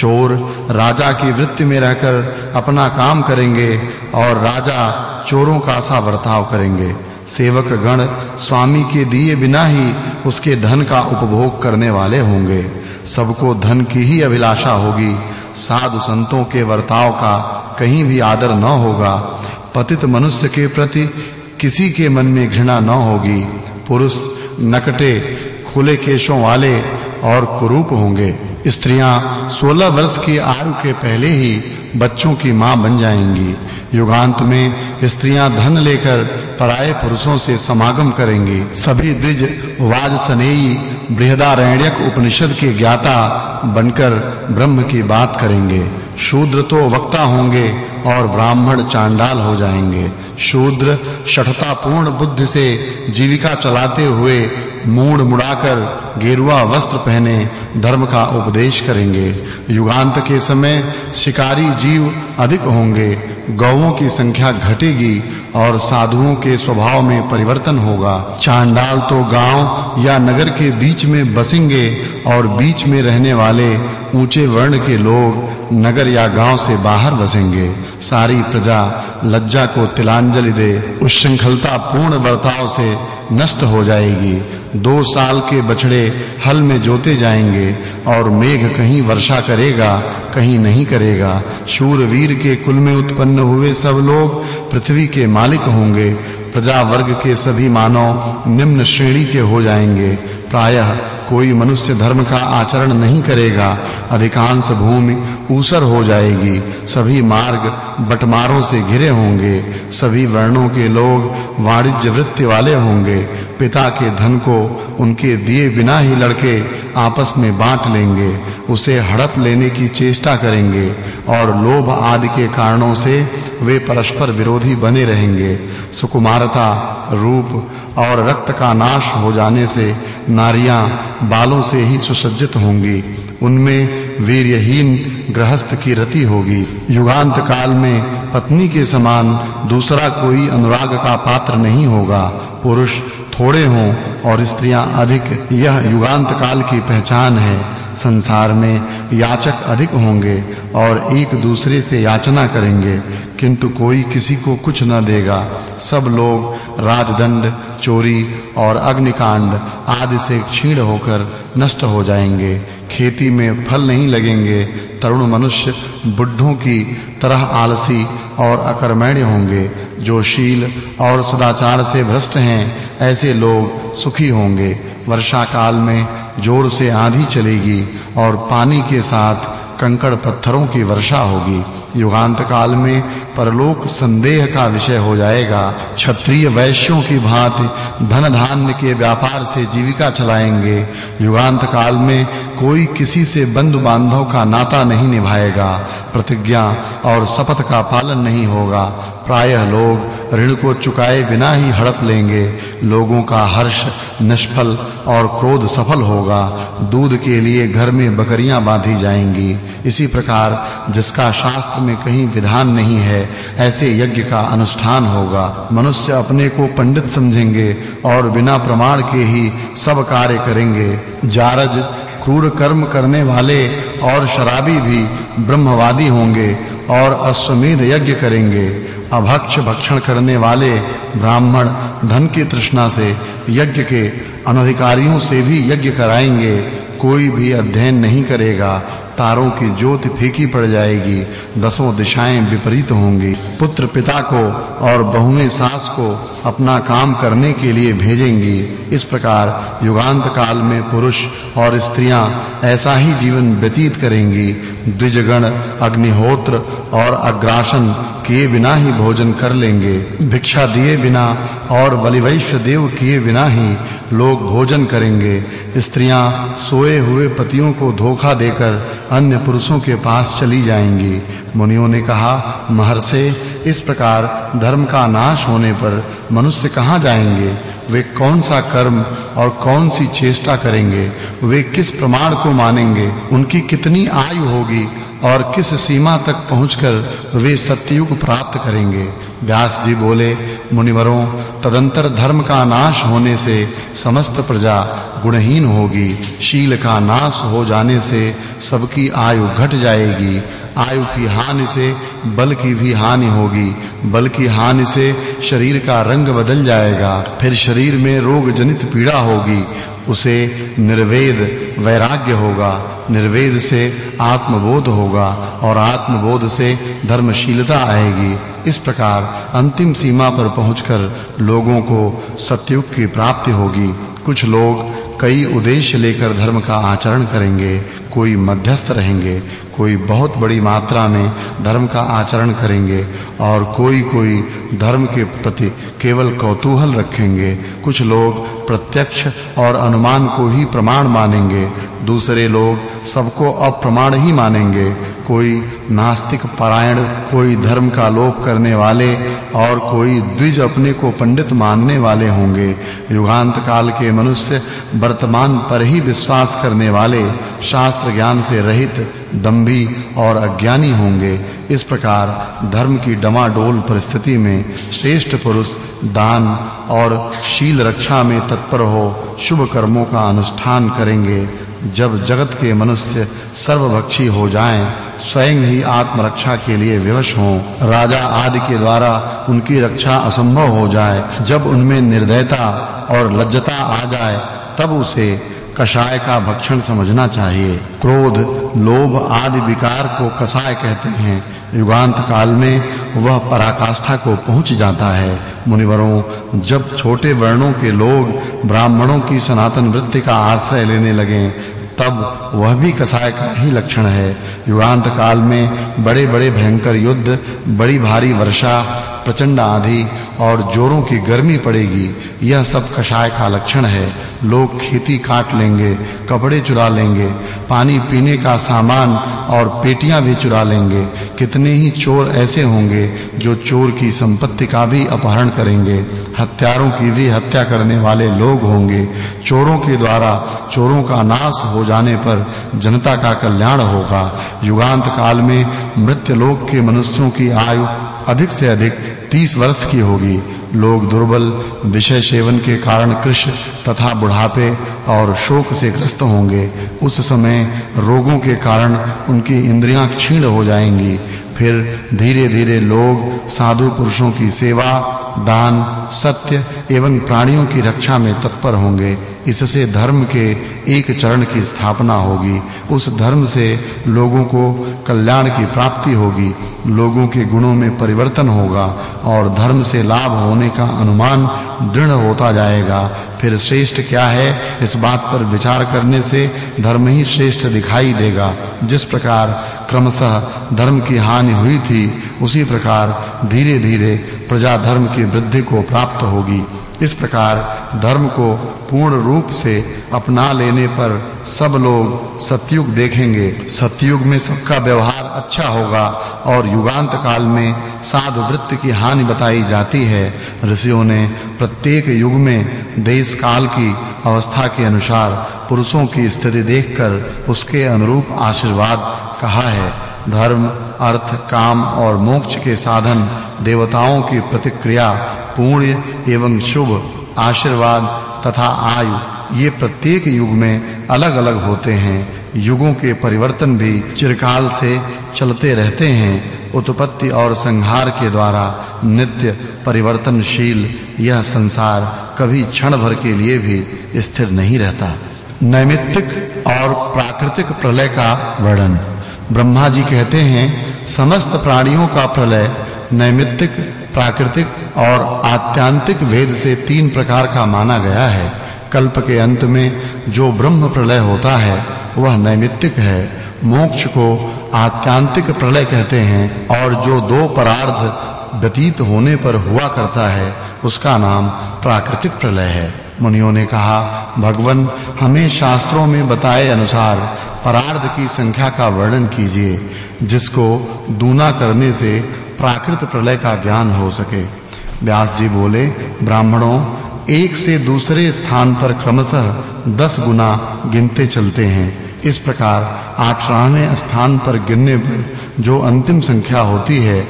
चोर राजा की वृत्ति में रहकर अपना काम करेंगे और राजा चोरों का सा बर्ताव करेंगे। सेवक गण स्वामी के दिए बिना ही उसके धन का उपभोग करने वाले होंगे। सबको धन की ही अभिलाषा होगी। साधु संतों के वर्ताव का कहीं भी आदर न होगा। पतित मनुष्य के प्रति किसी के मन में घृणा न होगी। पुरुष नकटे खुले केशों वाले और कुरूप होंगे। स्त्रियाँ 16 वर्ष की आयु के पहले ही बच्चों की माँ बन जाएँगी। युगांत में स्त्रियाँ धन लेकर पराये पुरुषों से समागम करेंगी। सभी द्विज वाजसनेयी बृहदारण्यक उपनिषद के ज्ञाता बनकर ब्रह्म की बात करेंगे। शूद्र तो वक्ता होंगे और ब्राह्मण चांडाल हो जाएँगे। शूद्र शठता पूर्ण बुद्धि से जीविका चलाते हुए मूड मुड़ाकर गेरुआ वस्त्र पहने धर्म का उपदेश करेंगे। युगांत के समय शिकारी जीव अधिक होंगे गौओं की संख्या घटेगी और साधुओं के स्वभाव में परिवर्तन होगा। चांडाल तो गाँव या नगर के बीच में बसेंगे और बीच में रहने वाले ऊँचे वर्ण के लोग नगर या गाँव से बाहर बसेंगे। सारी प्रजा लज्जा को तिलांजलि दे उच्छृंखलता पूर्ण बर्ताव से नष्ट हो जाएगी। दो साल के बछड़े हल में जोते जाएँगे और मेघ कहीं वर्षा करेगा, कहीं नहीं करेगा। शूरवीर के कुल में उत्पन्न हुए सब लोग पृथ्वी के मालिक होंगे। प्रजा वर्ग के सभी मानव निम्न श्रेणी के हो जाएँगे। प्रायः कोई मनुष्य धर्म का आचरण नहीं करेगा, अधिकांश भूमि ऊसर हो जाएगी। सभी मार्ग बटमारों से घिरे होंगे, सभी वर्णों के लोग वाणिज्य वृत्ति वाले होंगे। पिता के धन को उनके दिए बिना ही लड़के आपस में बांट लेंगे, उसे हड़प लेने की चेष्टा करेंगे और लोभ आदि के कारणों से वे परस्पर विरोधी बने रहेंगे। सुकुमारता, रूप और रक्त का नाश हो जाने से नारियाँ बालों से ही सुसज्जित होंगी। उनमें वीर्यहीन गृहस्थ की रति होगी। युगांत काल में पत्नी के समान दूसरा कोई अनुराग का पात्र नहीं होगा। पुरुष थोड़े हों और स्त्रियाँ अधिक। यह युगांत काल की पहचान है। संसार में याचक अधिक होंगे और एक दूसरे से याचना करेंगे। किंतु कोई किसी को कुछ न देगा। सब लोग, राजदंड, चोरी और अग्निकांड आदि से क्षीण होकर नष्ट हो जाएँगे। खेती में फल नहीं लगेंगे। तरुण मनुष्य बुढ़ों की तरह आलसी और अकर्मण्य होंगे, जो शील और सदाचार से भ्रष्ट हैं। ऐसे लोग सुखी होंगे। वर्षा काल में ज़ोर से आंधी चलेगी और पानी के साथ कंकड़ पत्थरों की वर्षा होगी। युगांत काल में परलोक संदेह का विषय हो जाएगा। क्षत्रिय वैश्यों की भांति धन धान्य के व्यापार से जीविका चलाएँगे। युगांत काल में कोई किसी से बंधु बांधव का नाता नहीं निभाएगा। प्रतिज्ञा और शपथ का पालन नहीं होगा। प्रायः लोग ऋण को चुकाए बिना ही हड़प लेंगे। लोगों का हर्ष, निष्फल और क्रोध सफल होगा। दूध के लिए घर में बकरियाँ बांधी जाएँगी। इसी प्रकार जिसका शास्त्र में कहीं विधान नहीं है, ऐसे यज्ञ का अनुष्ठान होगा। मनुष्य अपने को पंडित समझेंगे और बिना प्रमाण के ही सब कार्य करेंगे। जारज, क्रूर कर्म करने वाले और शराबी भी ब्रह्मवादी होंगे और अश्वमेध यज्ञ करेंगे। अभक्ष भक्षण करने वाले ब्राह्मण धन की तृष्णा से यज्ञ के अनधिकारियों से भी यज्ञ कराएँगे, कोई भी अध्ययन नहीं करेगा, तारों की ज्योति फीकी पड़ जाएगी, दसों दिशाएँ विपरीत होंगी। पुत्र पिता को और बहुएँ सास को अपना काम करने के लिए भेजेंगी। इस प्रकार युगांत काल में पुरुष और स्त्रियाँ ऐसा ही जीवन व्यतीत करेंगी। द्विजगण, अग्निहोत्र और अग्रासन किए बिना ही भोजन कर लेंगे। भिक्षा दिए बिना और बलिवैश्य देव किए बिना ही लोग भोजन करेंगे। स्त्रियाँ सोए हुए पतियों को धोखा देकर अन्य पुरुषों के पास चली जाएँगी। मुनियों ने कहा, महर्षि, इस प्रकार धर्म का नाश होने पर मनुष्य कहाँ जाएँगे? वे कौन सा कर्म और कौन सी चेष्टा करेंगे? वे किस प्रमाण को मानेंगे? उनकी कितनी आयु होगी? और किस सीमा तक पहुंचकर वे सत्ययुग प्राप्त करेंगे? व्यास जी बोले, मुनिवरों, तदंतर धर्म का नाश होने से समस्त प्रजा गुणहीन होगी। शील का नाश हो जाने से सबकी आयु घट जाएगी। आयु की हानि से बल की भी हानि होगी। बल की हानि से शरीर का रंग बदल जाएगा। फिर शरीर में रोग जनित पीड़ा होगी। उसे निर्वेद वैराग्य होगा। निर्वेद से आत्मबोध होगा और आत्मबोध से धर्मशीलता आएगी। इस प्रकार अंतिम सीमा पर पहुंचकर लोगों को सत्युग की प्राप्ति होगी। कुछ लोग कई उद्देश्य लेकर धर्म का आचरण करेंगे, कोई मध्यस्थ रहेंगे, कोई बहुत बड़ी मात्रा में धर्म का आचरण करेंगे और कोई-कोई धर्म के प्रति केवल कौतूहल रखेंगे। कुछ लोग प्रत्यक्ष और अनुमान को ही प्रमाण मानेंगे, दूसरे लोग सबको अप्रमाण ही मानेंगे। कोई नास्तिक परायण, कोई धर्म का लोप करने वाले और कोई द्विज अपने को पंडित मानने वाले होंगे। युगांत काल के मनुष्य वर्तमान पर ही विश्वास करने वाले शास्त्र ज्ञान से रहित दंभी और अज्ञानी होंगे। इस प्रकार धर्म की डमाडोल परिस्थिति में श्रेष्ठ पुरुष दान और शील रक्षा में तत्पर हो शुभ कर्मों का अनुष्ठान करेंगे। जब जगत के मनुष्य सर्वभक्षी हो जाएँ, स्वयं ही आत्मरक्षा के लिए विवश हों। राजा आदि के द्वारा उनकी रक्षा असंभव हो जाए। जब उनमें निर्दयता और लज्जता आ जाए, तब उसे कषाय का भक्षण समझना चाहिए। क्रोध, लोभ आदि विकार को कषाय कहते हैं। युगांत काल में वह पराकाष्ठा को पहुँच जाता है। मुनिवरों, जब छोटे वर्णों के लोग ब्राह्मणों की सनातन वृत्ति का आश्रय लेने लगे, तब वह भी कसाय का ही लक्षण है। युगांत काल में बड़े-बड़े भयंकर युद्ध, बड़ी भारी वर्षा, प्रचंड आंधी और जोरों की गर्मी पड़ेगी। यह सब कषाय का लक्षण है। लोग खेती काट लेंगे, कपड़े चुरा लेंगे, पानी पीने का सामान और पेटियाँ भी चुरा लेंगे। कितने ही चोर ऐसे होंगे जो चोर की संपत्ति का भी अपहरण करेंगे। हत्यारों की भी हत्या करने वाले लोग होंगे। चोरों के द्वारा चोरों का नाश हो जाने पर जनता का कल्याण होगा। युगांत काल में मृत्यु लोक के मनुष्यों की आयु अधिक से अधिक 30 वर्ष की होगी। लोग दुर्बल विषय सेवन के कारण कृष तथा बुढ़ापे और शोक से ग्रस्त होंगे। उस समय रोगों के कारण उनकी इंद्रियाँ क्षीण हो जाएँगी। फिर धीरे-धीरे लोग साधु पुरुषों की सेवा दान, सत्य एवं प्राणियों की रक्षा में तत्पर होंगे। इससे धर्म के एक चरण की स्थापना होगी। उस धर्म से लोगों को कल्याण की प्राप्ति होगी। लोगों के गुणों में परिवर्तन होगा और धर्म से लाभ होने का अनुमान दृढ़ होता जाएगा। फिर श्रेष्ठ क्या है? इस बात पर विचार करने से धर्म ही श्रेष्ठ दिखाई देगा। जिस प्रकार क्रमशः धर्म की हानि हुई थी, उसी प्रकार धीरे-धीरे प्रजा धर्म की वृद्धि को प्राप्त होगी। इस प्रकार धर्म को पूर्ण रूप से अपना लेने पर सब लोग सतयुग देखेंगे। सतयुग में सबका व्यवहार अच्छा होगा और युगांत काल में साधु वृत्ति की हानि बताई जाती है। ऋषियों ने प्रत्येक युग में देश काल की अवस्था के अनुसार पुरुषों की स्थिति देखकर उसके अनुरूप आशीर्वाद कहा है। धर्म, अर्थ, काम और मोक्ष के साधन, देवताओं की प्रतिक्रिया, पुण्य एवं शुभ, आशीर्वाद तथा आयु, ये प्रत्येक युग में अलग-अलग होते हैं। युगों के परिवर्तन भी चिरकाल से चलते रहते हैं। उत्पत्ति और संहार के द्वारा नित्य परिवर्तनशील यह संसार कभी क्षण भर के लिए भी स्थिर नहीं रहता। नैमित्तिक और प्राकृतिक प्रलय का वर्णन। ब्रह्मा जी कहते हैं, समस्त प्राणियों का प्रलय नैमित्तिक, प्राकृतिक और आत्यांतिक भेद से तीन प्रकार का माना गया है। कल्प के अंत में जो ब्रह्म प्रलय होता है, वह नैमित्तिक है। मोक्ष को आत्यांतिक प्रलय कहते हैं और जो दो परार्थ व्यतीत होने पर हुआ करता है, उसका नाम प्राकृतिक प्रलय है। मुनियों ने कहा, भगवन, हमें शास्त्रों में बताए अनुसार परार्ध की संख्या का वर्णन कीजिए, जिसको दूना करने से प्राकृत प्रलय का ज्ञान हो सके। व्यास जी बोले, ब्राह्मणों, एक से दूसरे स्थान पर क्रमशः दस गुना गिनते चलते हैं। इस प्रकार आठवावें स्थान पर गिनने पर जो अंतिम संख्या होती है